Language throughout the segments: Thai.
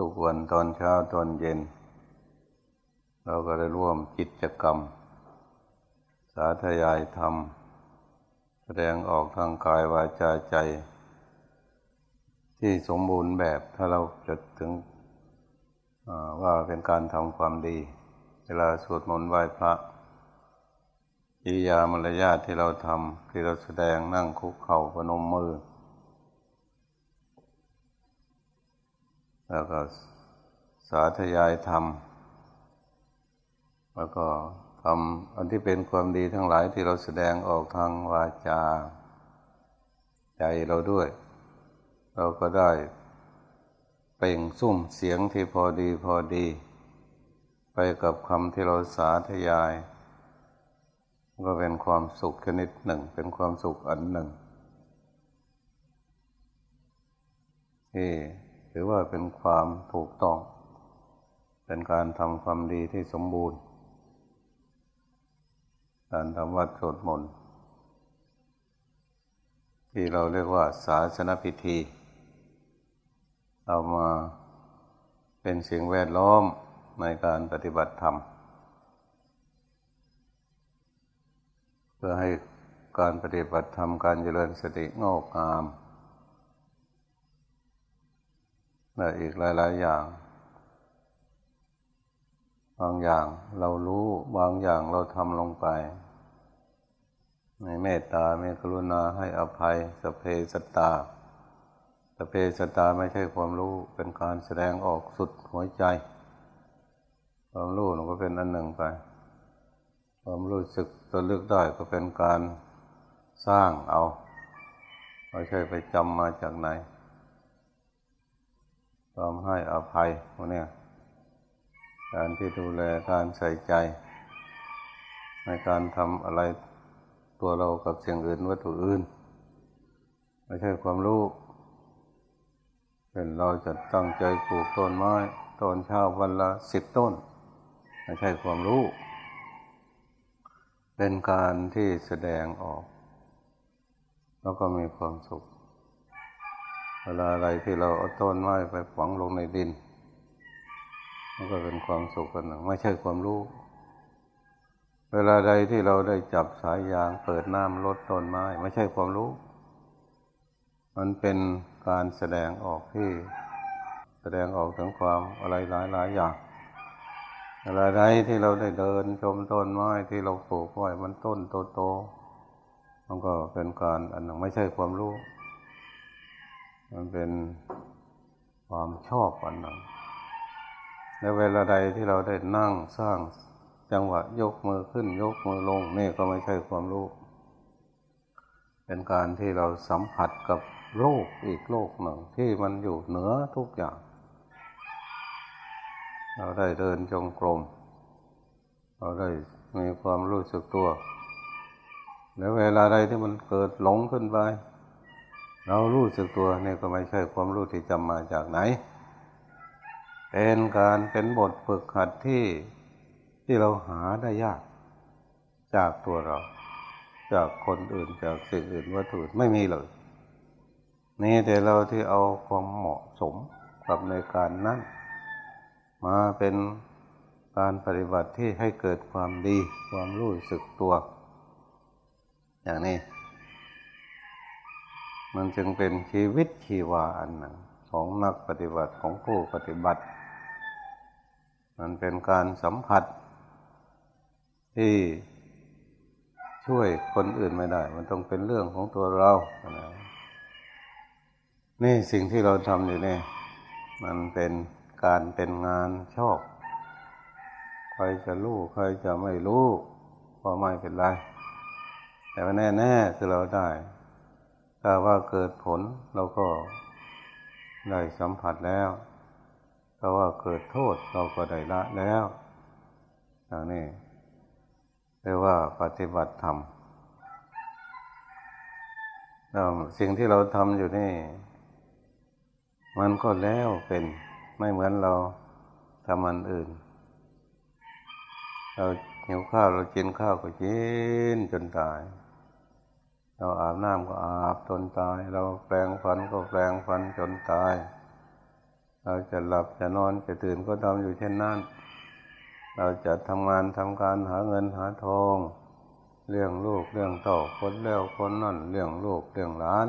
ทุกวันตอนเช้าตอนเย็น เราก็ได้ร่วมกิจกรรม สาธยายธรรม แสดงออกทางกายวาจาใจ ที่สมบูรณ์แบบถ้าเราจะถึงว่าเป็นการทำความดี เวลาสวดมนต์ไหว้พระกิริยามารยาทที่เราทำที่เราแสดงนั่งคุกเข่าพนมมือ แล้วก็สาธยายธรรม แล้วก็ทำอันที่เป็นความดีทั้งหลายที่เราแสดงออกทางวาจา ใจเราด้วย เราก็ได้เป่งซุ้มเสียงที่พอดีพอดี ไปกับคำที่เราสาธยาย ก็เป็นความสุขชนิดหนึ่ง เป็นความสุขอันหนึ่งที่ ถือว่าเป็นความถูกต้อง เป็นการทำความดีที่สมบูรณ์ การทำวัดสวดมนต์ที่เราเรียกว่าศาสนพิธี เอามาเป็นสิ่งแวดล้อมในการปฏิบัติธรรม เพื่อให้การปฏิบัติธรรมการเจริญสติงอกงาม และอีกหลาย ๆ อย่าง บางอย่างเรารู้บางอย่างเราทำลงไปในเมตตาเมตกรุณาให้อภัยสเพสตาสเปสตาไม่ใช่ความรู้เป็นการแสดงออกสุดหัวใจ ความรู้มันก็เป็นอันหนึ่งไป ความรู้สึกตัวเลือกได้ก็เป็นการสร้างเอาไม่ใช่ไปจำมาจากไหน ความให้อภัยพวกนี้การที่ดูแลการใส่ใจ ในการทำอะไรตัวเรากับเสียงอื่นวัตถุอื่น ไม่ใช่ความรู้เป็นเราจะตั้งใจปลูกต้นไม้ต้นเช้าวันละสิบต้น ไม่ใช่ความรู้ เป็นการที่แสดงออก แล้วก็มีความสุข เวลาอะไรที่เราเอาต้นไม้ไปฝังลงในดิน มันก็เป็นความสุขกันหนึ่งไม่ใช่ความรู้ เวลาใดที่เราได้จับสายยางเปิดน้ำลดต้นไม้ ไม่ใช่ความรู้ มันเป็นการแสดงออกที่แสดงออกถึงความอะไรหลายหลายอย่างอะไรใดที่เราได้เดินชมต้นไม้ที่เราปลูกไว้มันต้นโตโตมันก็เป็นการอันหนึ่งไม่ใช่ความรู้ มันเป็นความชอบอันหนึ่งในเวลาใดที่เราได้นั่งสร้างจังหวะยกมือขึ้นยกมือลงนี่ก็ไม่ใช่ความรู้เป็นการที่เราสัมผัสกับโลกอีกโลกหนึ่งที่มันอยู่เหนือทุกอย่าง เราได้เดินจงกรม เราได้มีความรู้สึกตัว แล้วเวลาใดที่มันเกิดหลงขึ้นไป เรารู้สึกตัวนี่ก็ไม่ใช่ความรู้ที่จำมาจากไหน เป็นการเป็นบทฝึกหัดที่ที่เราหาได้ยาก จากตัวเรา จากคนอื่นจากสิ่งอื่นวัตถุไม่มีเลยนี่แต่เราที่เอาความเหมาะสมกับในการนั้นมาเป็นการปฏิบัติที่ให้เกิดความดี ความรู้สึกตัว อย่างนี้ มันจึงเป็นชีวิตชีวาอันหนึ่งของนักปฏิบัติของผู้ปฏิบัติ มันเป็นการสัมผัส ที่ช่วยคนอื่นไม่ได้ มันต้องเป็นเรื่องของตัวเรา นี่สิ่งที่เราทำอยู่นี่ มันเป็นการเป็นงานชอบ ใครจะรู้ใครจะไม่รู้ ก็ไม่เป็นไร แต่ว่าแน่ๆคือเราได้ ถ้าว่าเกิดผลเราก็ได้สัมผัสแล้วถ้าว่าเกิดโทษเราก็ได้ละแล้วอย่างนี้เรียกว่าปฏิบัติธรรมสิ่งที่เราทำอยู่นี่ มันก็แล้วเป็นไม่เหมือนเราทำอันอื่น เราหิวข้าวเรากินข้าวก็กินจนตาย เราอาบน้ำก็อาบจนตาย เราแปลงฟันก็แปลงฟันจนตาย เราจะหลับจะนอนจะตื่นก็ทำอยู่เช่นนั้น เราจะทำงานทำการหาเงินหาทองเรื่องลูกเรื่องเต่าคนแล้วคนนั่นเรื่องลูกเรื่องหลาน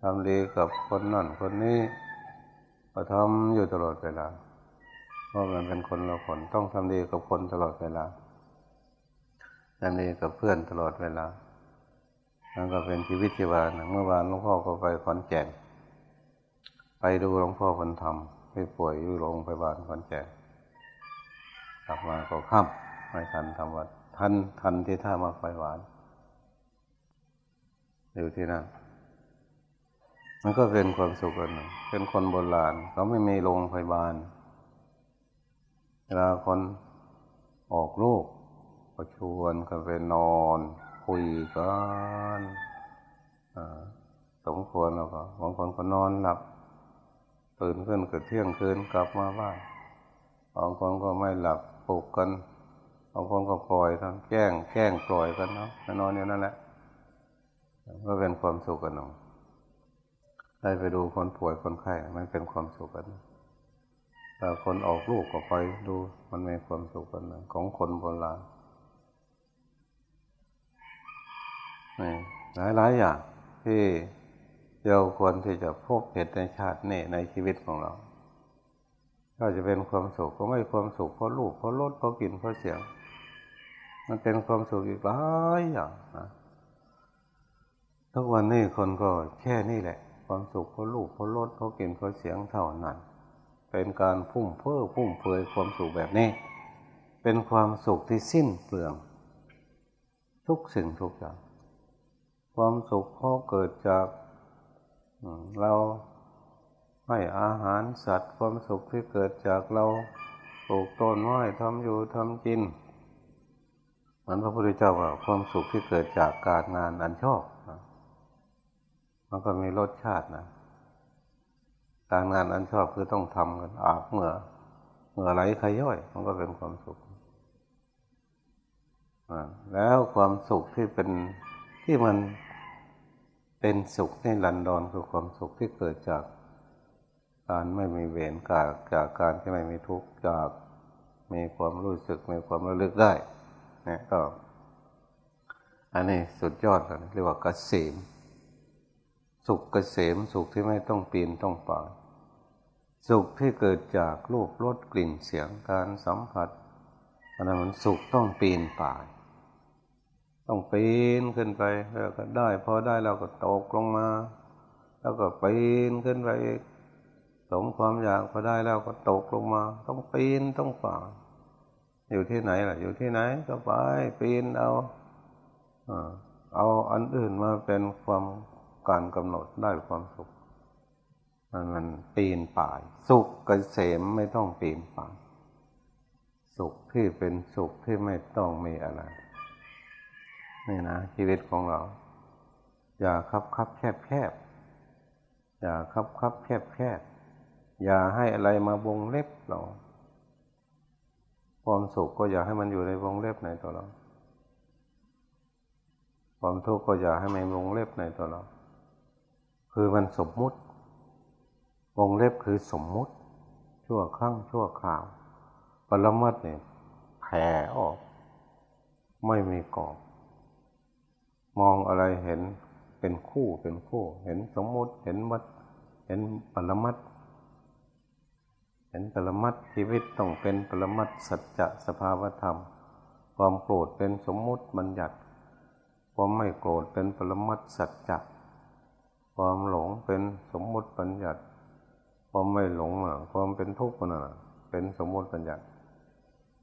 ทำดีกับคนนั่นคนนี้ก็ทำอยู่ตลอดเวลาเพราะมันเป็นคนเราคนต้องทำดีกับคนตลอดเวลาทำดีกับเพื่อนตลอดเวลา นั่นก็เป็นชีวิตชีวานเมื่อวานหลวงพ่อก็ไปขอนแก่น ไปดูหลวงพ่อคนทำไปป่วยอยู่โรงพยาบาลขอนแก่นกลับมาก็ค่ำไม่ทันทำวัดทันทันที่ท่ามาไฟหวานอยู่ที่นั่นมันก็เป็นความสุขอันหนึ่งเป็นคนโบราณเขาไม่มีโรงพยาบาลเวลาคนออกลูกก็ชวนกันไปนอน คุยกันสมควรแล้วก็บางคนก็นอนหลับตื่นขึ้นก็เที่ยงคืนกลับมาบ้านบางคนก็ไม่หลับปลุกกันบางคนก็ปล่อยทั้งแกล้งแกล้งปล่อยกันเนาะนอนอยู่นั่นแหละก็เป็นความสุขกันเนาะได้ไปดูคนป่วยคนไข้มันเป็นความสุขกันแต่คนออกลูกก็ไปดูมันมีความสุขกันของคนโบราณ หลายหลายอย่างที่เราควรที่จะพบเห็นในชาตินี้ในชีวิตของเรา ก็จะเป็นความสุขก็ไม่ความสุขเพราะลูกเพราะรถเพราะกลิ่นเพราะเสียง มันเป็นความสุขอีกหลายอย่างนะทุกวันนี้คนก็แค่นี้แหละ ความสุขเพราะลูกเพราะรถเพราะกลิ่นเพราะเสียงเท่านั้น เป็นการพุ่มเพ้อพุ่มเผยความสุขแบบนี้ เป็นความสุขที่สิ้นเปลือง ทุกสิ่งทุกอย่าง ความสุขเพราเกิดจากเราให้อาหารสัตว์ ความสุขที่เกิดจากเราปลูกต้นไม้ทำอยู่ทำกินมันพระพุทธเจ้าว่าความสุขที่เกิดจากการงานอันชอบมันก็มีรสชาตินะการงานอันชอบคือต้องทำกันอาบเหงื่อเหงื่อไหลขย่อย มันก็เป็นความสุขแล้วความสุขที่เป็นที่มัน เป็นสุขในลันดอนคือความสุขที่เกิดจากการไม่มีเวรกาจากการที่ไม่มีทุกข์จากมีความรู้สึกมีความระลึกได้นี่ก็ อันนี้สุดยอดเลยเรียกว่าเกษมสุขเกษมสุขที่ไม่ต้องปีนต้องป่าสุขที่เกิดจากรูปรสกลิ่นเสียงการสัมผัสอันนั้นมันสุขต้องปีนป่าย ต้องปีนขึ้นไปแล้วก็ได้พอได้เราก็ตกลงมา แล้วก็ปีนขึ้นไปสมความอยากพอได้แล้วก็ตกลงมา ต้องปีนต้องฝ่าอยู่ที่ไหนล่ะ อยู่ที่ไหนก็ไปปีนเอาเอาอันอื่นมาเป็นความการกำหนดได้ความสุขมันมันปีนป่าย สุขกเกษมไม่ต้องปีนป่าย สุขที่เป็นสุขที่ไม่ต้องมีอะไร นี่นะชีวิตของเรา อย่าคับคับแคบแคบอย่าคับคับแคบแคบอย่าให้อะไรมาบงเล็บเราความสุขก็อย่าให้มันอยู่ในวงเล็บในตัวเรา ความทุกข์ก็อย่าให้มันวงเล็บในตัวเรา คือมันสมมุติ วงเล็บคือสมมุติ ชั่วครั้งชั่วคราว ปรมัตเนี่ยแผ่ออก ไม่มีกรอบ มองอะไรเห็นเป็นคู่เป็นคู่ เห็นสมมติเห็นมัดเห็นปรมัดเห็นปรมัดชีวิตต้องเป็นปรมัดสัจจะสภาวธรรม ความโกรธเป็นสมมติบัญญัติ ความไม่โกรธเป็นปรมัดสัจจะความหลงเป็นสมมติบัญญัติ ความไม่หลงอะความเป็นทุกข์น่ะเป็นสมมติบัญญัติ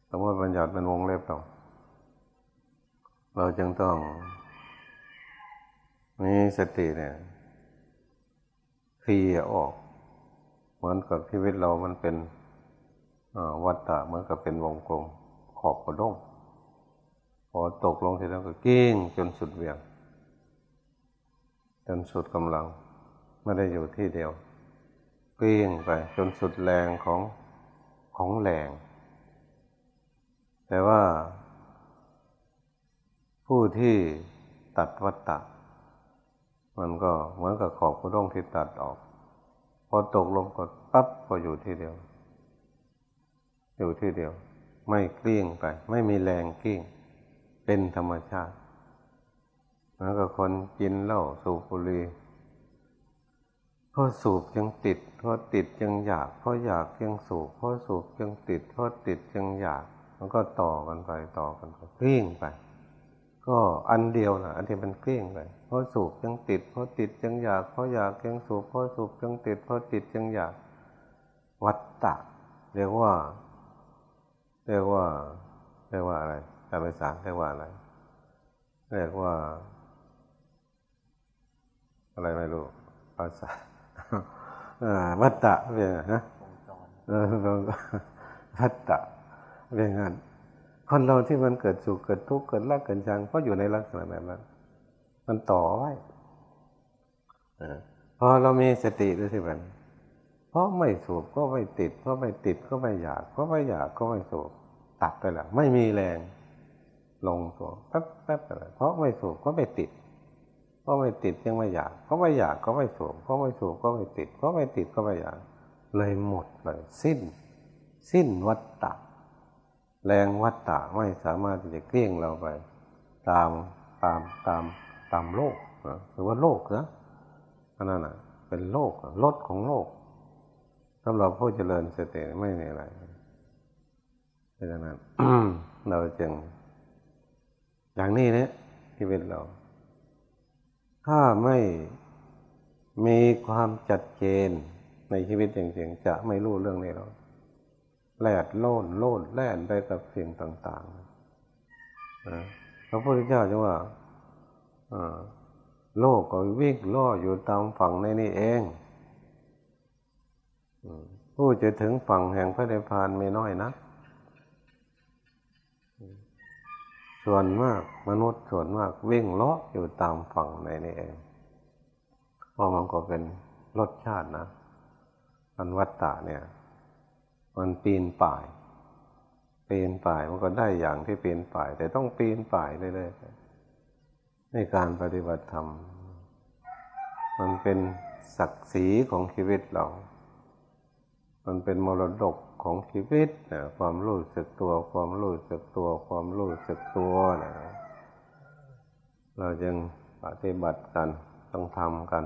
สมมติบัญญัติเป็นวงเล็บเราเราจึงต้อง มีสติเนี่ยคลียออก เหมือนกับชีวิตเรามันเป็นวัฏฏะเหมือนกับเป็นวงกลม ขอบกระด้งพอตกลงทีแล้วก็เก้งจนสุดเวียง จนสุดกำลัง ไม่ได้อยู่ที่เดียวเก้งไปจนสุดแรงของของแรง แต่ว่าผู้ที่ตัดวัตตะ มันก็เหมือนกับขอบกระด้งที่ตัดออก พอตกลงกดปั๊บก็อยู่ที่เดียว อยู่ที่เดียว ไม่เกลี้ยงไป ไม่มีแรงเกลี้ยง เป็นธรรมชาติแล้วก็คนกินเหล้าสูบบุหรี่เพราะสูบจึงติดเพราะติดจึงอยากเพราะอยากจึงสูบเพราะสูบจึงติดเพราะติดจึงอยาก มันก็ต่อกันไปต่อกันไปเกลี้ยงไป ก็อันเดียวนะอันที่มันเกลี้ยงไปเพราะสูบจึงติด เพราะติดจึงอยากเพราะอยากจึงสูบเพราะสูบจึงติด เพราะติดจึงอยาก วัตตะ เรียกว่า เรียกว่า เรียกว่าอะไรแต่ภาษาเรียกว่าอะไร เรียกว่า อะไรไม่รู้ภาษาวัตตะเป็นไงนะวัตตะเป็นงั้น คนเราที่มันเกิดสุขเกิดทุกข์เกิดรักเกิดชังเพราะอยู่ในลักษณะแบบนั้น มันต่อไว้พอเรามีสติด้วยที่มันเพราะไม่สูบก็ไม่ติด เพราะไม่ติดก็ไม่อยากเพราะไม่อยากก็ไม่สูบตัดไปแล้วไม่มีแรง ลงตัวแป๊บแป๊บอะไรเพราะไม่สูบก็ไม่ติด เพราะไม่ติดยังไม่อยากเพราะไม่อยากก็ไม่สูบเพราะไม่สูบก็ไม่ติด เพราะไม่ติดก็ไม่อยาก เลยหมดเลย สิ้น สิ้นวัฏฏะ แรงวัฏฏะไม่สามารถที่จะเกลี้ยงเราไป ตามตามตามตามโลกนะหรือว่าโลกนะนั่นนะเป็นโลกลดของโลกสำหรับผู้เจริญสติไม่มีอะไรดังนั้นเราจึงอย่างนี้เนี่ยที่เป็นเรา ถ้าไม่มีความจัดเจนในชีวิตจริงๆจะไม่รู้เรื่องนี้หรอก แลดโลดโลดแล่นไปกับสิ่งต่างๆพระพุทธเจ้าจะว่าโลกก็วิ่งล่ออยู่ตามฝั่งในนี่เองผู้จะถึงฝั่งแห่งพระนิพพานไม่น้อยนะ ส่วนมากมนุษย์ส่วนมากวิ่งเลาะอยู่ตามฝั่งในนี่เองเพราะมันก็เป็นรสชาตินะมันวัตตะเนี่ย มันปีนป่าย ปีนป่ายมันก็ได้อย่างที่ปีนป่าย แต่ต้องปีนป่ายเรื่อยๆในการปฏิบัติธรรม มันเป็นศักดิ์ศรีของชีวิตเรา มันเป็นมรดกของชีวิตนะความรู้สึกตัวความรู้สึกตัว ความรู้สึกตัวนะเราจึงปฏิบัติกันต้องทำกัน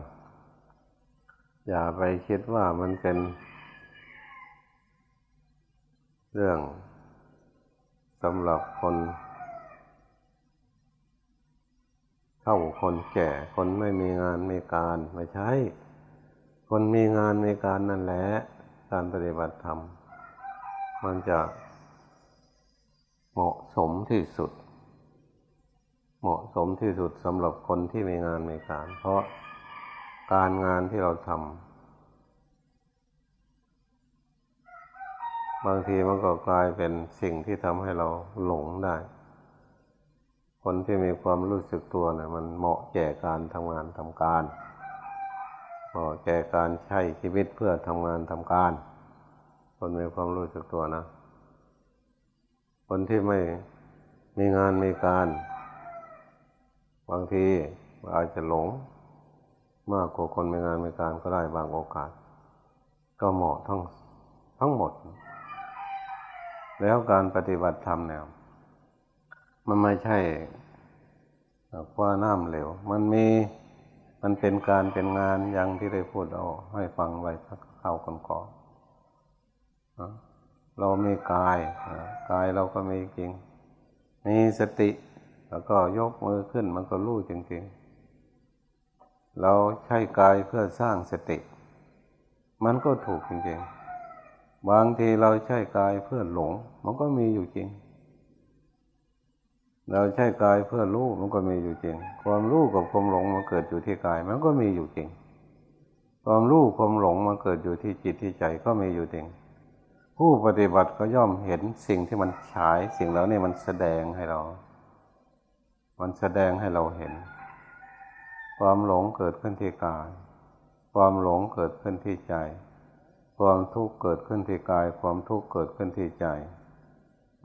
อย่าไปคิดว่ามันเป็น เรื่องสำหรับคนเท่าคนแก่คนไม่มีงานมีการไม่ใช่ คนมีงานมีการนั่นแหละการปฏิบัติธรรม มันจะเหมาะสมที่สุด เหมาะสมที่สุดสำหรับคนที่มีงานมีการ เพราะการงานที่เราทำ บางทีมันก็กลายเป็นสิ่งที่ทำให้เราหลงได้ คนที่มีความรู้สึกตัวเนะี่ยมันเหมาะแก่การทำงานทำการ เหมาะแก่การใช้ชีวิตเพื่อทำงานทำการ คนมีความรู้สึกตัวนะ คนที่ไม่มีงานมีการ บางทีอาจจะหลง มากกว่าคนมีงานมีการก็ได้บางโอกาส ก็เหมาะทั้งทั้งหมด แล้วการปฏิบัติธรรมเนี่ยมันไม่ใช่คว้าน้ำเหลว มันมีมันเป็นการเป็นงานอย่างที่ได้พูดเอาให้ฟังไว้เข้ากันก่อนเรามีกายกายเราก็มีจริง มีสติ แล้วก็ยกมือขึ้นมันก็รู้จริงๆ เราใช้กายเพื่อสร้างสติ มันก็ถูกจริงๆ บางทีเราใช้กายเพื่อหลง มันก็มีอยู่จริง เราใช้กายเพื่อรู้มันก็มีอยู่จริง ความรู้กับความหลงมันเกิดอยู่ที่กาย มันก็มีอยู่จริง ความรู้ความหลงมันเกิดอยู่ที่จิตที่ใจก็มีอยู่จริง ผู้ปฏิบัติก็ย่อมเห็นสิ่งที่มันฉายสิ่งแล้วนี่มันแสดงให้เรา มันแสดงให้เราเห็น ความหลงเกิดขึ้นที่กาย ความหลงเกิดขึ้นที่ใจ ความทุกข์เกิดขึ้นที่กาย ความทุกข์เกิดขึ้นที่ใจ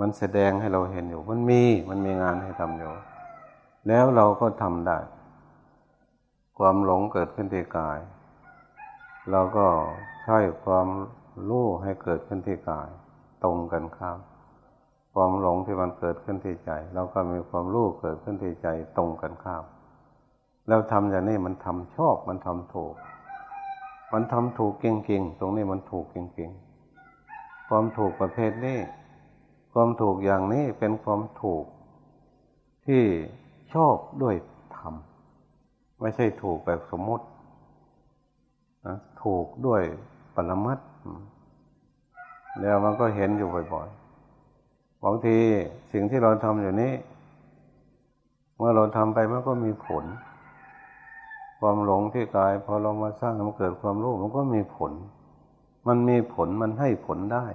มันแสดงให้เราเห็นอยู่ มันมี มันมีงานให้ทำอยู่ แล้วเราก็ทำได้ ความหลงเกิดขึ้นที่กาย เราก็ใช้ความรู้ให้เกิดขึ้นที่กาย ตรงกันข้ามความหลงที่มันเกิดขึ้นที่ใจ เราก็มีความรู้เกิดขึ้นที่ใจตรงกันข้าม แล้วทำอย่างนี้มันทำชอบมันทำถูก มันทำถูกเก่งๆ ตรงนี้มันถูกเก่งๆ ความถูกประเภทนี้ ความถูกอย่างนี้เป็นความถูก ที่ชอบด้วยธรรม ไม่ใช่ถูกแบบสมมตินะถูกด้วยปรมัตแล้วมันก็เห็นอยู่บ่อยๆ บางทีสิ่งที่เราทำอยู่นี้ เมื่อเราทำไปมันก็มีผล ความหลงที่กายพอเรามาสร้างมันเกิดความรู้มันก็มีผล มันมีผลมันให้ผลได้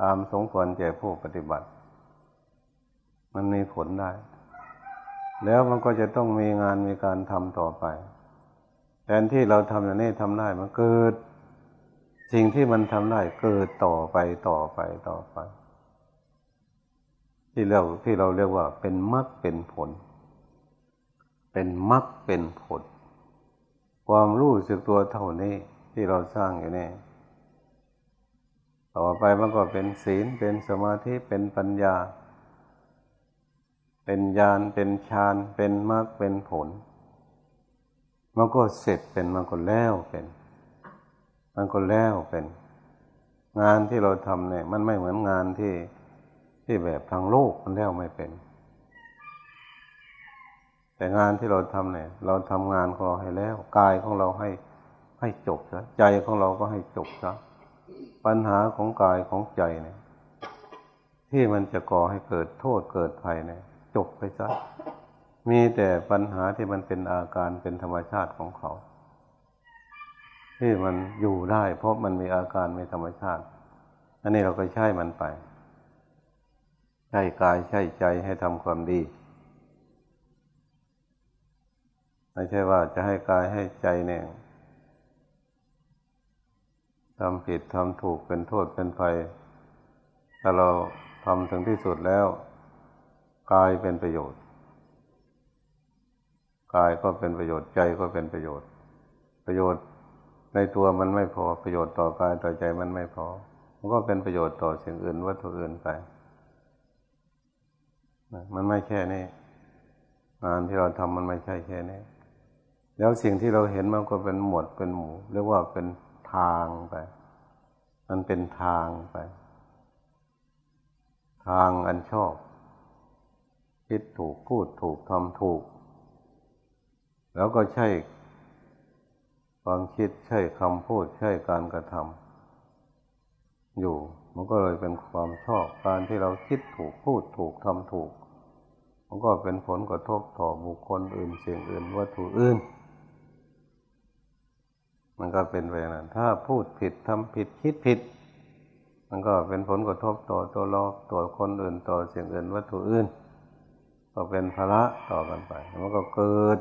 ตามสงควรแก่ผู้ปฏิบัติ มันมีผลได้ แล้วมันก็จะต้องมีงานมีการทำต่อไปแทนที่เราทำอย่างนี้ทำได้มันเกิด สิ่งที่มันทำได้เกิดต่อไปต่อไปต่อไป ที่เราที่เราเรียกว่าเป็นมรรคเป็นผล เป็นมรรคเป็นผล ความรู้สึกตัวเท่านี้ที่เราสร้างอยู่นี่ต่อไปมันก็เป็นศีลเป็นสมาธิเป็นปัญญา เป็นญาณเป็นฌานเป็นมรรคเป็นผล มันก็เสร็จเป็นมันก็แล้วเป็น มันก็แล้วเป็น งานที่เราทำเนี่ย มันไม่เหมือนงานที่ที่แบบทางโลกมันแล้วไม่เป็น แต่งานที่เราทำเนี่ย เราทำงานของเราให้แล้วกายของเราให้ให้จบซะใจของเราก็ให้จบซะปัญหาของกายของใจเนี่ย ที่มันจะก่อให้เกิดโทษเกิดภัยเนี่ย จบไปซะมีแต่ปัญหาที่มันเป็นอาการเป็นธรรมชาติของเขา ที่มันอยู่ได้ เพราะมันมีอาการมีธรรมชาติอันนี้เราก็ใช้มันไปใช้กายใช้ใจให้ทำความดี ไม่ใช่ว่าจะให้กายให้ใจเนี่ยทำผิดทำถูกเป็นโทษเป็นภัยถ้าเราทำถึงที่สุดแล้วกายเป็นประโยชน์ กายก็เป็นประโยชน์ใจก็เป็นประโยชน์ ประโยชน์ในตัวมันไม่พอประโยชน์ต่อกายต่อใจมันไม่พอ มันก็เป็นประโยชน์ต่อสิ่งอื่นวัตถุอื่นไปมันไม่แค่นี้งานที่เราทำมันไม่ใช่แค่นี้ แล้วสิ่งที่เราเห็นมันก็เป็นหมวดเป็นหมู่เรียกว่าเป็นทางไป มันเป็นทางไป ทางอันชอบ คิดถูกพูดถูกทำถูก แล้วก็ใช่ความคิดใช่คำพูดใช่การกระทำอยู่ มันก็เลยเป็นความชอบการที่เราคิดถูกพูดถูกทำถูกมันก็เป็นผลกระทบต่อบุคคลอื่นเสียงอื่นวัตถุอื่น มันก็เป็นไปนั้น ถ้าพูดผิดทำผิดคิดผิด มันก็เป็นผลกระทบต่อตัวเราต่อคนอื่นต่อสียงอื่นวัตถุอื่น ก็เป็นภาระต่อกันไป มันก็เกิด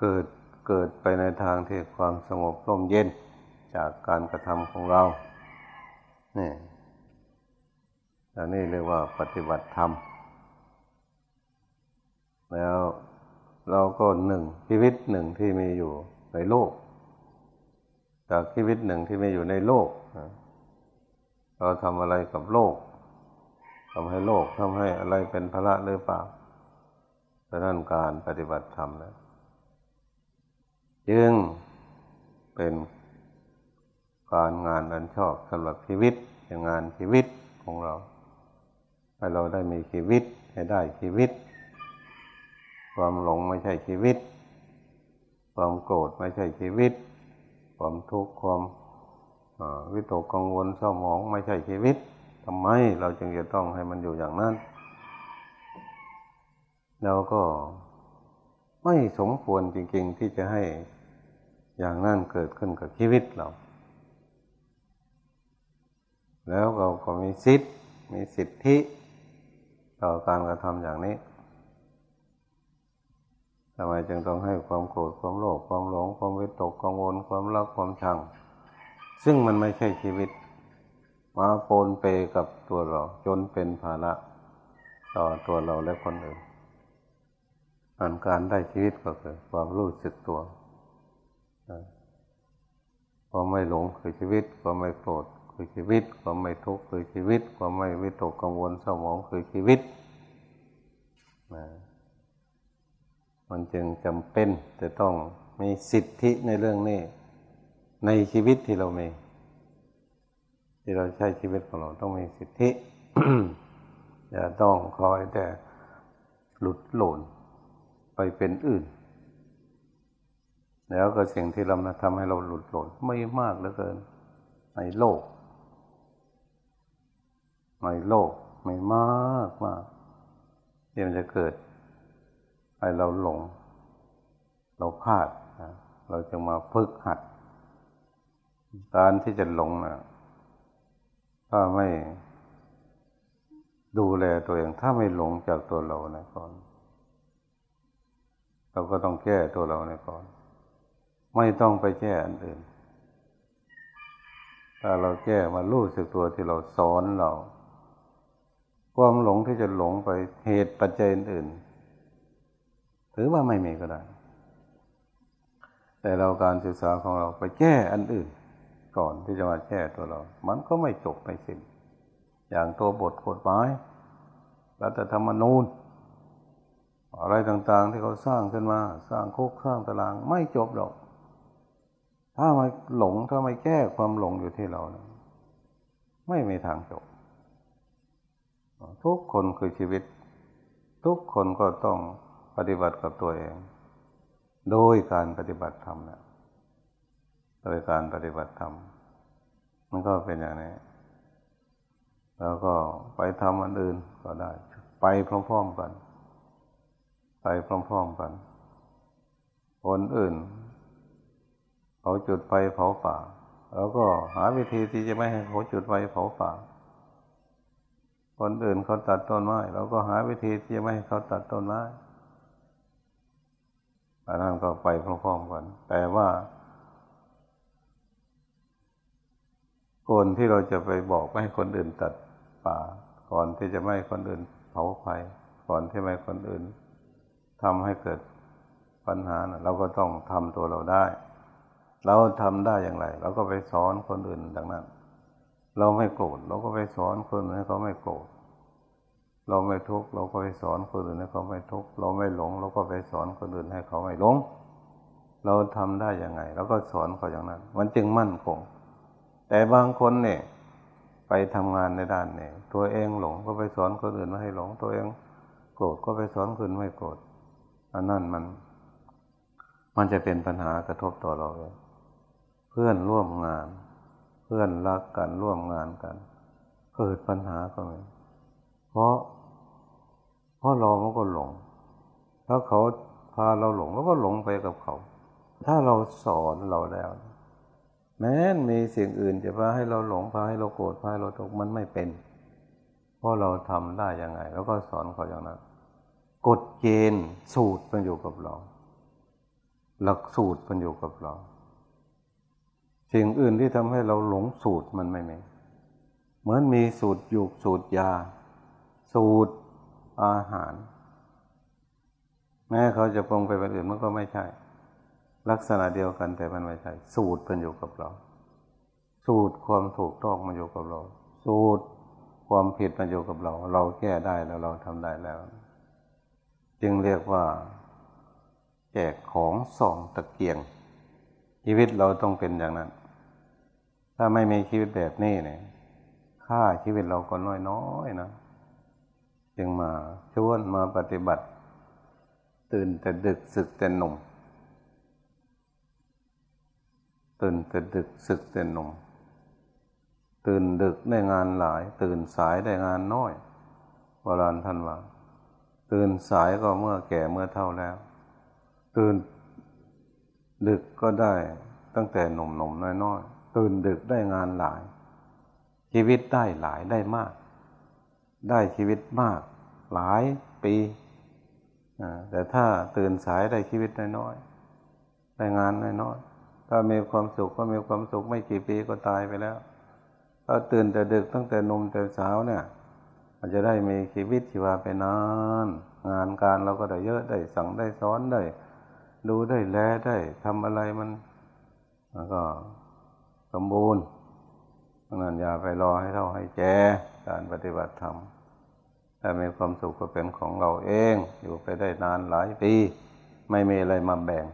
เกิดเกิดไปในทางที่ความสงบร่มเย็นจากการกระทำของเรานี่อันนี้เรียกว่าปฏิบัติธรรม แล้วเราก็หนึ่งชีวิตหนึ่งที่มีอยู่ ในโลก จากชีวิตหนึ่งที่ไมีอยู่ในโลก เราทำอะไรกับโลกทำให้โลกทำให้อะไรเป็นภาระหรือเปล่าดังนั้นการปฏิบัติธรรมนะจึงเป็นการงานอันชอบสำหรับชีวิตอย่างงานชีวิตของเรา ให้เราได้มีชีวิตให้ได้ชีวิต ความหลงไม่ใช่ชีวิต ความโกรธไม่ใช่ชีวิต ความทุกข์ความวิตกกังวลเศร้าหมองไม่ใช่ชีวิตทำไมเราจึงจะต้องให้มันอยู่อย่างนั้นเราก็ไม่สมควรจริง ๆ ที่จะให้อย่างนั้นเกิดขึ้นกับชีวิตเรา แล้วเราก็มีสิทธิ์มีสิทธิ ต่อการกระทำอย่างนี้ ทำไมจึงต้องให้ความโกรธความโลภความหลง ความวิตกกังวลความรักความชัง ซึ่งมันไม่ใช่ชีวิต มาโปนเปกับตัวเรา จนเป็นภาระต่อตัวเราและคนอื่นอันการได้ชีวิตก็คือความรู้สึกตัวความไม่หลงคือชีวิตความไม่โกรธคือชีวิตความไม่ทุกข์คือชีวิตความไม่วิตกกังวลเศร้าหมองคือชีวิตนะ มันจึงจำเป็นจะต้องมีสิทธิในเรื่องนี้ ในชีวิตที่เรามีที่เราใช้ชีวิตของเราต้องมีสิทธิอย่าต้องคอยแต่หลุดหล่นไปเป็นอื่น แล้วก็สิ่งที่เราทำให้เราหลุดหล่นไม่มากเหลือเกิน ในโลก ในโลกไม่มากมากที่มันจะเกิด ให้เราหลง เราพลาดเราจะมาฝึกหัด การที่จะหลงนะถ้าไม่ดูแลตัวเอง ถ้าไม่หลงจากตัวเราในก่อน เราก็ต้องแก้ตัวเราในก่อน ไม่ต้องไปแก้อันอื่น ถ้าเราแก้มารู้สึกตัวที่เราสอนเรา ความหลงที่จะหลงไปเหตุปัจจัยอื่น ถือว่าไม่มีก็ได้ แต่เราการศึกษาของเราไปแก้อันอื่น ก่อนที่จะมาแก้ตัวเรา มันก็ไม่จบไม่สิ้นอย่างตัวบทกฎหมายรัฐธรรมนูญ อะไรต่างๆที่เขาสร้างขึ้นมา สร้างคุกสร้างตารางไม่จบหรอก ถ้าไม่หลงถ้าไม่แก้ความหลงอยู่ที่เรานะไม่มีทางจบ ทุกคนคือชีวิต ทุกคนก็ต้อง ปฏิบัติกับตัวเอง โดยการปฏิบัติธรรมนะโดยการปฏิบัติธรรมมันก็เป็นอย่างนี้ แล้วก็ไปทำอันอื่นก็ได้ ไปพร้อมๆกัน ไปพร้อมๆกัน คนอื่นเขาจุดไฟเผาป่า แล้วก็หาวิธีที่จะไม่ให้เขาจุดไฟเผาป่า คนอื่นเขาตัดต้นไม้เราก็หาวิธีที่จะไม่ให้เขาตัดต้นไม้ อันนั้นก็ไปพร้อมๆกัน แต่ว่าคนที่เราจะไปบอกไม่ให้คนอื่นตัดป่า ก่อนที่จะไม่ให้คนอื่นเผาไฟก่อนที่ไม่ให้คนอื่นทำให้เกิดปัญหานะเราก็ต้องทำตัวเราได้ เราทำได้อย่างไรเราก็ไปสอนคนอื่นดังนั้น เราไม่โกรธเราก็ไปสอนคนให้เขาไม่โกรธ เราไม่ทุกข์เราก็ไปสอนคนอื่นให้เขาไม่ทุกข์เราไม่หลง เราก็ไปสอนคนอื่นให้เขาไม่หลง เราทำได้ยังไงเราก็สอนเขาอย่างนั้น มันจึงมั่นคง แต่บางคนเนี่ย ไปทำงานในด้านเนี้ตัวเองหลงก็ไปสอนคนอื่นไม่ให้หลง ตัวเองโกรธก็ไปสอนคนไม่โกรธอันนั้นมัน มันจะเป็นปัญหากระทบต่อเราเองเพื่อนร่วมงาน เพื่อนรักกันร่วมงานกันเกิดปัญหาก็มีเพราะ ราะเรามันก็หลงถ้าเขาพาเราหลงเราก็หลงไปกับเขา ถ้าเราสอนเราแล้ว แม้มีสิ่งอื่นจะพาให้เราหลงพาให้เราโกรธพาให้เราทุกข์มันไม่เป็น เพราะเราทำได้ยังไง แล้วก็สอนเขาอย่างนั้นกฎเกณฑ์สูตรมันอยู่กับเรา หลักสูตรมันอยู่กับเรา สิ่งอื่นที่ทำให้เราหลงสูตรมันไม่มีเหมือนมีสูตรอยู่สูตรยา สูตร อาหาร แม้เขาจะปรุงไปเป็นอื่นมันก็ไม่ใช่ ลักษณะเดียวกันแต่มันไม่ใช่ สูตรเป็นอยู่กับเรา สูตรความถูกต้องมันอยู่กับเรา สูตรความผิดมันอยู่กับเรา เราแก้ได้แล้วเราทำได้แล้ว จึงเรียกว่า แจกของส่องตะเกียง ชีวิตเราต้องเป็นอย่างนั้น ถ้าไม่มีชีวิตแบบนี้เนี่ยค่าชีวิตเราก็น้อยๆนะ จึงมาชวนมาปฏิบัติ ตื่นแต่ดึกสึกแต่หนุ่ม ตื่นแต่ดึกสึกแต่หนุ่ม ตื่นดึกได้งานหลาย ตื่นสายได้งานน้อยโบราณท่านว่า ตื่นสายก็เมื่อแก่เมื่อเท่าแล้ว ตื่นดึกก็ได้ตั้งแต่หนุ่มๆนน้อยๆตื่นดึกได้งานหลาย ชีวิตได้หลายได้มาก ได้ชีวิตมาก หลายปีแต่ถ้าตื่นสายได้ชีวิตน้อยๆได้งานน้อยๆถ้ามีความสุขก็มีความสุขไม่กี่ปีก็ตายไปแล้วถ้าตื่นแต่ดึกตั้งแต่นมแต่สาวเนี่ยมันจะได้มีชีวิตชีวาไปนาน งานการเราก็ได้เยอะได้สั่งได้สอนได้ดูได้แลได้ทำอะไรมันแล้วก็สมบูรณ์เพราะนั้นอย่าไปรอให้เท่าให้แก่การปฏิบัติธรรม ถ้ามีความสุขก็เป็นของเราเอง อยู่ไปได้นานหลายปี ไม่มีอะไรมาแบ่ง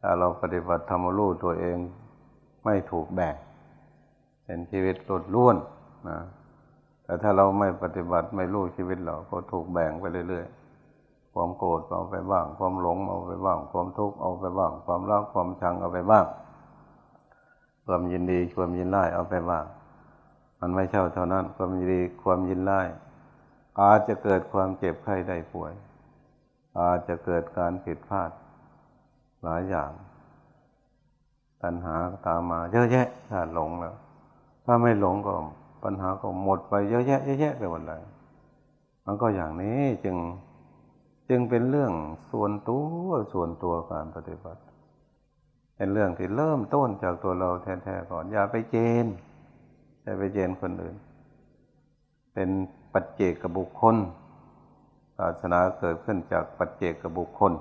ถ้าเราปฏิบัติธรรมรู้ตัวเองไม่ถูกแบ่ง เป็นชีวิตหลุดล้วนนะแต่ถ้าเราไม่ปฏิบัติไม่รู้ชีวิตเราก็ถูกแบ่งไปเรื่อยๆ ความโกรธเอาไปบ้าง ความหลงเอาไปบ้าง ความทุกข์เอาไปบ้าง ความรักความชังเอาไปบ้าง ความยินดีความยินไล่เอาไปบ้าง มันไม่เช่าเท่านั้น ความยินดีความยินไล่ อาจจะเกิดความเจ็บไข้ได้ป่วย อาจจะเกิดการผิดพลาด หลายอย่าง ปัญหาตามมาเยอะแยะถ้าหลงแล้ว ถ้าไม่หลงก็ปัญหาก็หมดไปเยอะแยะเยอะแยะไปหมดเลยมันก็อย่างนี้จึงจึงเป็นเรื่องส่วนตัวส่วนตัวการปฏิบัติ เป็นเรื่องที่เริ่มต้นจากตัวเราแท้ๆก่อน อย่าไปเจนอย่าไปเจนคนอื่น เป็นปัจเจกบุคคลศาสนาเกิดขึ้นจากปัจเจกบุคคล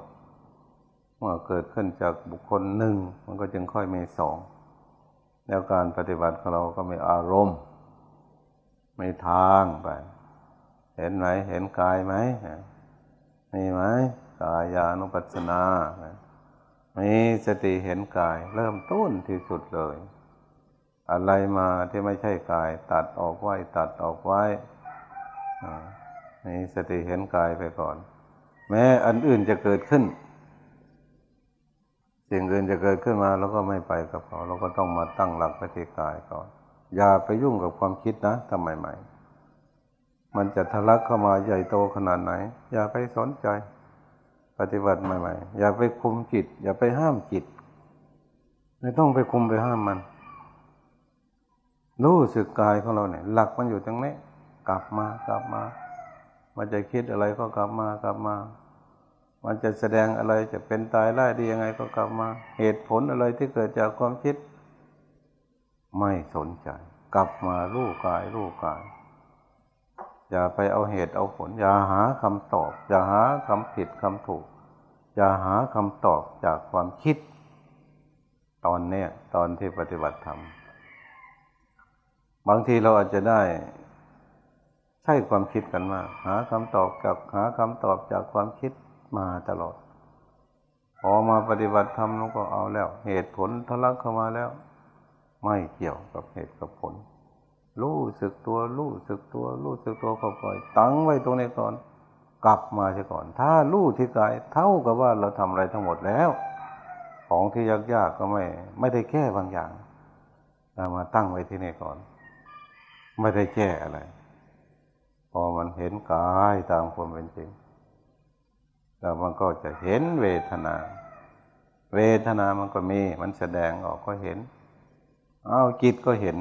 เมื่อเกิดขึ้นจากบุคคลหนึ่ง มันก็จึงค่อยมีสองแล้วการปฏิบัติของเราก็มีอารมณ์ไม่ทางไป เห็นไหมเห็นกายไหมมีไหมกายานุปัสสนามีสติเห็นกาย เริ่มต้นที่สุดเลย อะไรมาที่ไม่ใช่กาย ตัดออกไว้ ตัดออกไว้ มีสติเห็นกายไปก่อน แม้อันอื่นจะเกิดขึ้น สิ่งอื่นจะเกิดขึ้นมาเราก็ไม่ไปกับเขาเราก็ต้องมาตั้งหลักปฏิกายก่อน อย่าไปยุ่งกับความคิดนะทำใหม่ๆมันจะทะลักเข้ามาใหญ่โตขนาดไหน อย่าไปสนใจ ปฏิบัติใหม่ ๆ อย่าไปคุมจิต อย่าไปห้ามจิต ไม่ต้องไปคุมไปห้ามมันรู้สึกกายของเราเนี่ย หลักมันอยู่ตรงนี้ กลับมากลับมา มันจะคิดอะไรก็กลับมากลับมา มันจะแสดงอะไรจะเป็นตายไล่ดียังไงก็กลับมา เหตุผลอะไรที่เกิดจากความคิด ไม่สนใจ กลับมาลู่กายลู่กาย อย่าไปเอาเหตุเอาผล อย่าหาคำตอบ อย่าหาคำผิดคำถูก อย่าหาคำตอบจากความคิด ตอนเนี้ยตอนที่ปฏิบัติธรรมบางทีเราอาจจะได้ ใช่ความคิดกันมาก หาคำตอบกับหาคำตอบจากความคิดมาตลอด พอมาปฏิบัติธรรมเราก็เอาแล้ว เหตุผลทะลักเข้ามาแล้ว ไม่เกี่ยวกับเหตุกับผล รู้สึกตัวรู้สึกตัวรู้สึกตัวก็ปล่อย ตั้งไว้ตรงนี้ก่อน กลับมาเสียก่อน ถ้ารู้ที่กายเท่ากับว่าเราทำอะไรทั้งหมดแล้ว ของที่ยากๆก็ไม่ ไม่ได้แก้บางอย่างเรามาตั้งไว้ที่นี่ก่อน ไม่ได้แก้อะไร พอมันเห็นกายตามความเป็นจริง แล้วมันก็จะเห็นเวทนา เวทนามันก็มี มันแสดงออกก็เห็นเอาจิตก็เห็น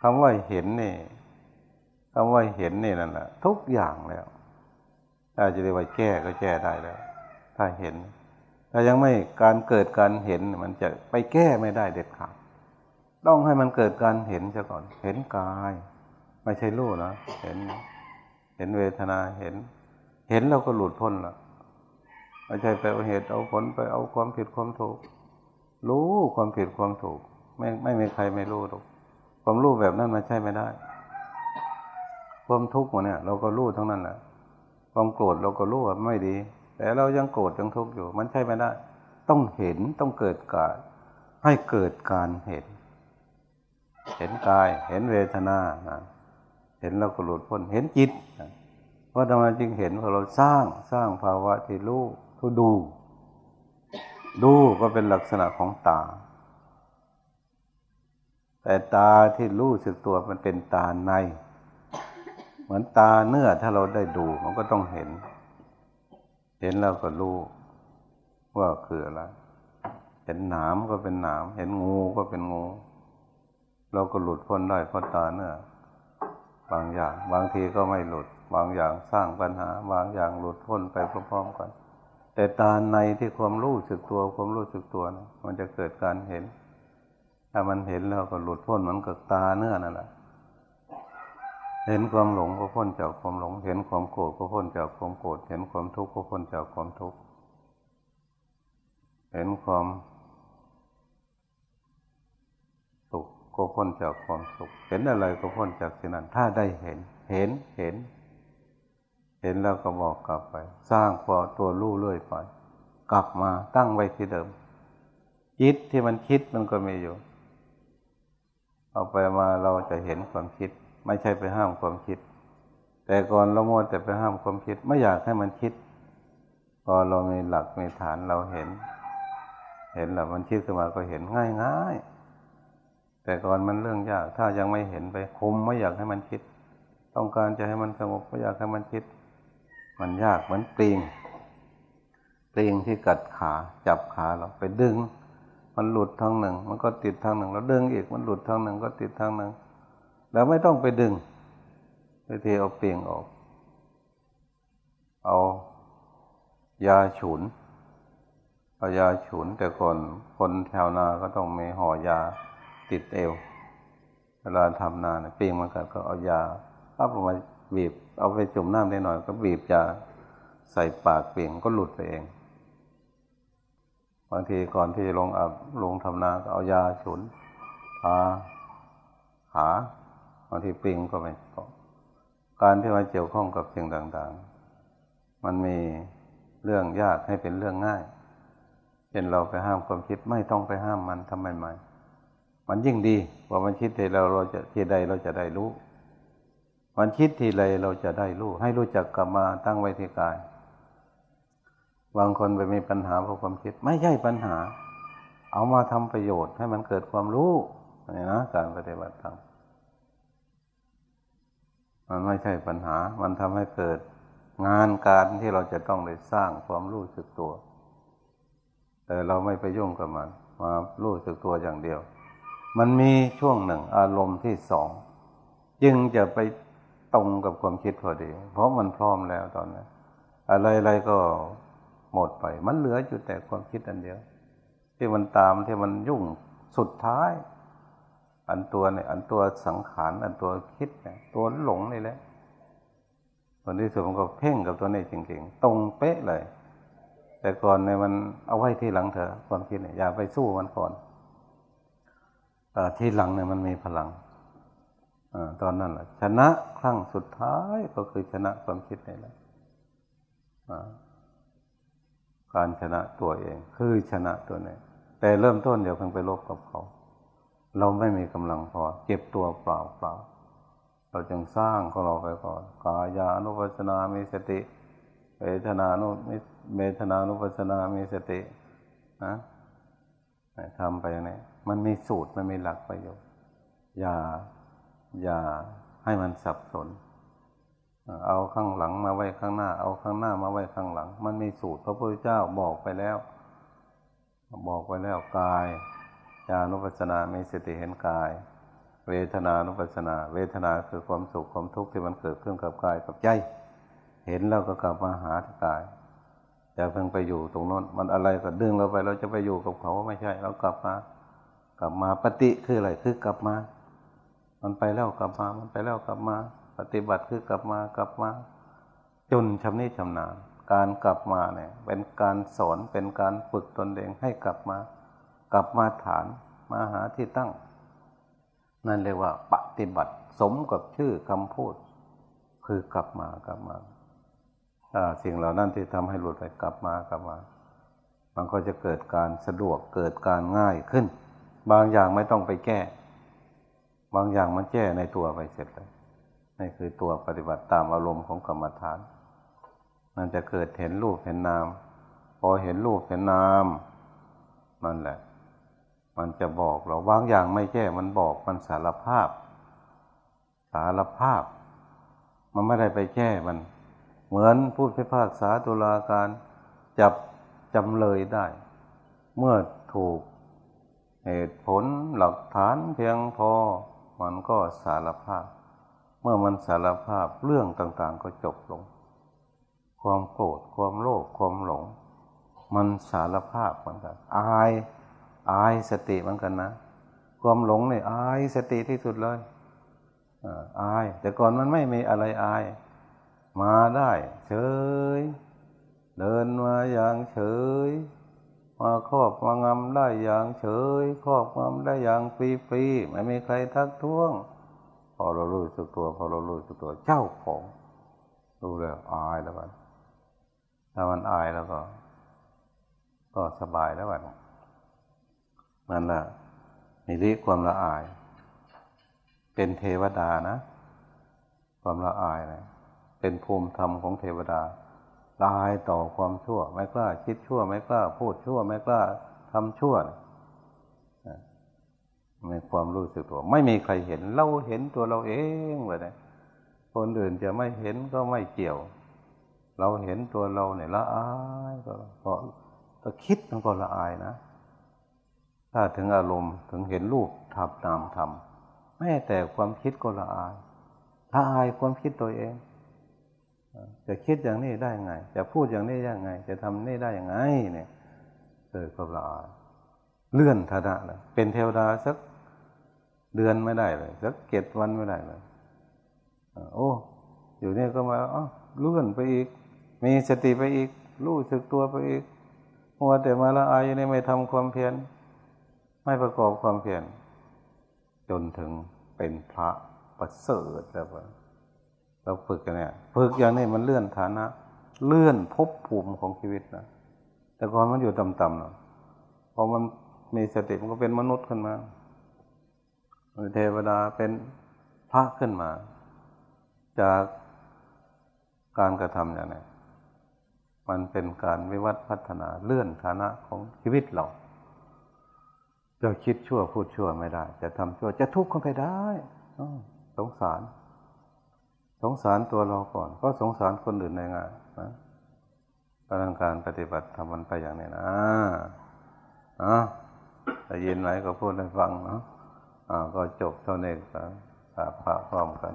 คำว่าเห็นนี่คำว่าเห็นนี่นั่นแหละทุกอย่างแล้ว ถ้าจะเรียกว่าแก้ก็แก้ได้แล้ว ถ้าเห็น ถ้ายังไม่การเกิดการเห็นมันจะไปแก้ไม่ได้เด็ดขาดต้องให้มันเกิดการเห็นซะก่อน เห็นกาย ไม่ใช่รู้นะเห็น เห็นเวทนาเห็น เห็นเราก็หลุดพ้นละไม่ใช่ไปเอาเหตุเอาผลไปเอาความผิดความถูก รู้ความผิดความถูก ไม่ไม่มีใครไม่รู้หรอกความรู้แบบนั้นมันใช่ไม่ได้ ความทุกข์เนี่ย เราก็รู้ทั้งนั้นแหละความโกรธเราก็รู้ว่าไม่ดี แต่เรายังโกรธยังทุกข์อยู่ มันใช่ไม่ได้ ต้องเห็นต้องเกิดกายให้เกิดการเห็น เห็นกายเห็นเวทนา เห็นเราก็หลุดพ้นเห็นจิตเพราะทำไมจึงเห็นเพราะเราสร้างสร้างภาวะที่รู้ทุดู ดูก็เป็นลักษณะของตา แต่ตาที่รู้สึกตัวมันเป็นตาใน เหมือนตาเนื้อถ้าเราได้ดูมันก็ต้องเห็น เห็นแล้วก็รู้ว่าคืออะไร เห็นหนามก็เป็นหนาม เห็นงูก็เป็นงู เราก็หลุดพ้นได้เพราะตาเนื้อ บางอย่าง บางทีก็ไม่หลุด บางอย่างสร้างปัญหา บางอย่างหลุดพ้นไปพร้อมๆกัน แต่ตาในที่ความรู้สึกตัวความรู้สึกตัวนะมันจะเกิดการเห็น ถ้ามันเห็นแล้วก็หลุดพ้นเหมันกับตาเนื้อนั่นแหละเห็นความหลงก็พ้นจากความหลง เห็นความโกรธก็พ้นจากความโกรธ เห็นความทุกข์ก็พ้นจากความทุกข์ เห็นความ ก็พ้นจากความสุข เห็นอะไรก็พ้นจากสิ่งนั้น ถ้าได้เห็น เห็นเห็น เห็นแล้วก็บอกกลับไป สร้างพอตัวรู้เรื่อยไป กลับมาตั้งไว้ที่เดิมคิดที่มันคิดมันก็มีอยู่ เอาไปมาเราจะเห็นความคิด ไม่ใช่ไปห้ามความคิด แต่ก่อนเราโมแต่ไปห้ามความคิด ไม่อยากให้มันคิด พอเรามีหลักมีฐานเราเห็น เห็นแล้วมันคิดขึ้นมาก็เห็นง่ายง่าย แต่ก่อนมันเรื่องยาก ถ้ายังไม่เห็นไปคุมไม่อยากให้มันคิด ต้องการจะให้มันสงบไม่อยากให้มันคิด มันยากเหมือนปลิงปลิงที่กัดขาจับขาเราไปดึง มันหลุดทางหนึ่ง มันก็ติดทางหนึ่งแล้วดึงอีกมันหลุดทางหนึ่งก็ติดทางหนึ่งแล้วไม่ต้องไปดึงไปเทเอาเปลี่ยงออก เอายาฉุนเอายาฉุนแต่ก่อนคนแถวนาก็ต้องมีห่อยา ติดเอวเวลาทำนาเนี่ยปีงมันกัดก็เอายาปั๊บออกมาบีบ เอาไปจุ่มน้ำได้หน่อย ก็บีบยาใส่ปากเปลี่ยงก็หลุดไปเองบางทีก่อนที่จะลงอาบลงทำนาก็เอายาฉุนทาขาบางทีปิงก็ไม่การที่มาเกี่ยวข้องกับสิ่งต่างๆ มันมีเรื่องยากให้เป็นเรื่องง่ายเช่นเราไปห้ามความคิดไม่ต้องไปห้ามมันทำไมไม่ มันยิ่งดีว่ามันคิดทีเราเราจะทีใดเราจะได้รู้ มันคิดทีไรเราจะได้รู้ ให้รู้จักกลับมาตั้งไว้ที่กายบางคนไปมีปัญหาเพราะความคิด ไม่ใช่ปัญหา เอามาทำประโยชน์ให้มันเกิดความรู้นี่นะการปฏิบัติธรรมมันไม่ใช่ปัญหา มันทำให้เกิดงานการที่เราจะต้องได้สร้างความรู้สึกตัว แต่เราไม่ไปยุ่งกับมัน มารู้สึกตัวอย่างเดียว มันมีช่วงหนึ่งอารมณ์ที่สองจึงจะไปตรงกับความคิดพอดี เพราะมันพร้อมแล้วตอนนี้อะไรๆก็หมดไป มันเหลืออยู่แต่ความคิดอันเดียว ที่มันตามที่มันยุ่งสุดท้าย อันตัวเนี่ยอันตัวสังขารอันตัวคิดเนี่ยตัวหลงนี่แหละตอนที่สุดมันก็เพ่งกับตัวนี้จริงๆ ตรงเป๊ะเลย แต่ก่อนเนี่ยมันเอาไว้ที่หลังเถอะความคิดเนี่ยอย่าไปสู้มันก่อน ที่หลังเนี่ยมันมีพลังอตอนนั้นแหละชนะครั้งสุดท้ายก็คือชนะความคิดนี่แหละการชนะตัวเอง คือชนะตัวนี้แต่เริ่มต้นเดี๋ยวเพิ่งไปลบกับเขา เราไม่มีกำลังพอเก็บตัวเปล่าเปล่าเราจึงสร้างของเราไปก่อนกายานุปัสนามีสติเวทนานุเวทนานุปัสนามีสตินะทำไปอย่างนี้มันมีสูตรมันมีหลักประโยชน์อย่าอย่าให้มันสับสน เอาข้างหลังมาไว้ข้างหน้า เอาข้างหน้ามาไว้ข้างหลัง มันมีสูตรพระพุทธเจ้าบอกไปแล้ว บอกไปแล้วกายญาณุปัสสนามีสติเห็นกาย เวทนานุปัสสนา เวทนาคือความสุขความทุกข์ที่มันเกิดขึ้นกับกายกับใจเห็นแล้วก็กลับมาหาที่กายอย่าเพิ่งไปอยู่ตรงนั้นมันอะไรก็ดึงเราไปเราจะไปอยู่กับเขาไม่ใช่เรากลับมา กลับมาปฏิคืออะไรคือกลับมา มันไปแล้วกลับมา มันไปแล้วกลับมา ปฏิบัติคือกลับมากลับมา จนชำนิชำนาญการกลับมาเนี่ย เป็นการสอนเป็นการฝึกตนเองให้กลับมา กลับมาฐานมาหาที่ตั้ง นั่นเรียกว่า ปฏิบัติสมกับชื่อคำพูด คือกลับมากลับมาสิ่งเหล่านั้นที่ทำให้หลุดไปกลับมากลับมา มันก็จะเกิดการสะดวกเกิดการง่ายขึ้น บางอย่างไม่ต้องไปแก้ บางอย่างมันแก้ในตัวไปเสร็จเลยนี่คือตัวปฏิบัติตามอารมณ์ของกรรมฐาน มันจะเกิดเห็นรูปเห็นนาม พอเห็นรูปเห็นนามนั่นแหละ มันจะบอกเราบางอย่างไม่แก้มันบอกมันสารภาพ สารภาพ มันไม่ได้ไปแก้มัน เหมือนพูดพิพากษาตุลาการจับจำเลยได้ เมื่อถูก เหตุผลหลักฐานเพียงพอ มันก็สารภาพ เมื่อมันสารภาพเรื่องต่างๆก็จบลง ความโกรธความโลภความหลง มันสารภาพเหมือนกัน อาย อายสติเหมือนกันนะ ความหลงเนี่ยอายสติที่สุดเลยอาย แต่ก่อนมันไม่มีอะไรอาย มาได้ เฉย เดินมาอย่างเฉย มาครอบมางำได้อย่างเฉย ครอบงำได้อย่างฟรีๆไม่มีใครทักท้วง พอเรารู้สึกตัว พอเรารู้สึกตัวเจ้าของรู้แล้วอายแล้วกันถ้ามันอายแล้วก็ ก็สบายแล้วกันนั่นแหละมีริความละอาย เป็นเทวดานะ ความละอายนะเป็นภูมิธรรมของเทวดา ลายต่อความชั่ว ไม่กล้าคิดชั่ว ไม่กล้าพูดชั่ว ไม่กล้าทำชั่วมีความรู้สึกตัว ไม่มีใครเห็น เราเห็นตัวเราเองเลยคนอื่นจะไม่เห็นก็ไม่เกี่ยว เราเห็นตัวเราเนี่ยละอายก็พราะถ้าคิดมันก็ละอายนะ ถ้าถึงอารมณ์ถึงเห็นรูปทับนามทำแม้แต่ความคิดก็ละอายละอายความคิดตัวเอง จะคิดอย่างนี้ได้ไง จะพูดอย่างนี้ยังไง จะทำนี่ได้ยังไง เนี่ยเกิดความละอายเลื่อนฐานะเลยเป็นเทวดาสักเดือนไม่ได้เลยสักเจ็ดวันไม่ได้เลยโอ้อยู่นี่ก็มาอ๋อเลื่อนไปอีก มีสติไปอีก รู้สึกตัวไปอีกมัวแต่มาละอายนี่ไม่ทำความเพียรไม่ประกอบความเพียรจนถึงเป็นพระประเสริฐแล้ว เราฝึกกันเนี่ยฝึกอย่างนี้มันเลื่อนฐานะ เลื่อนภพภูมิของชีวิตนะแต่ก่อนมันอยู่ต่ำๆเนาะพอมันมีสติมันก็เป็นมนุษย์ขึ้นมาเป็นเทวดาเป็นพระขึ้นมา จากการกระทำอย่างนี้มันเป็นการวิวัฒพัฒนาเลื่อนฐานะของชีวิตเราจะคิดชั่วพูดชั่วไม่ได้ จะทำชั่วจะทุกข์ก็ไม่ได้สงสาร สงสารตัวเราก่อน ก็สงสารคนอื่นในงานนะการการปฏิบัติทำมันไปอย่างนี้นะอะแต่ยินไหนก็พูดให้ฟังเนาะอ่าก็จบเท่านี้ครับพระพร้อมกัน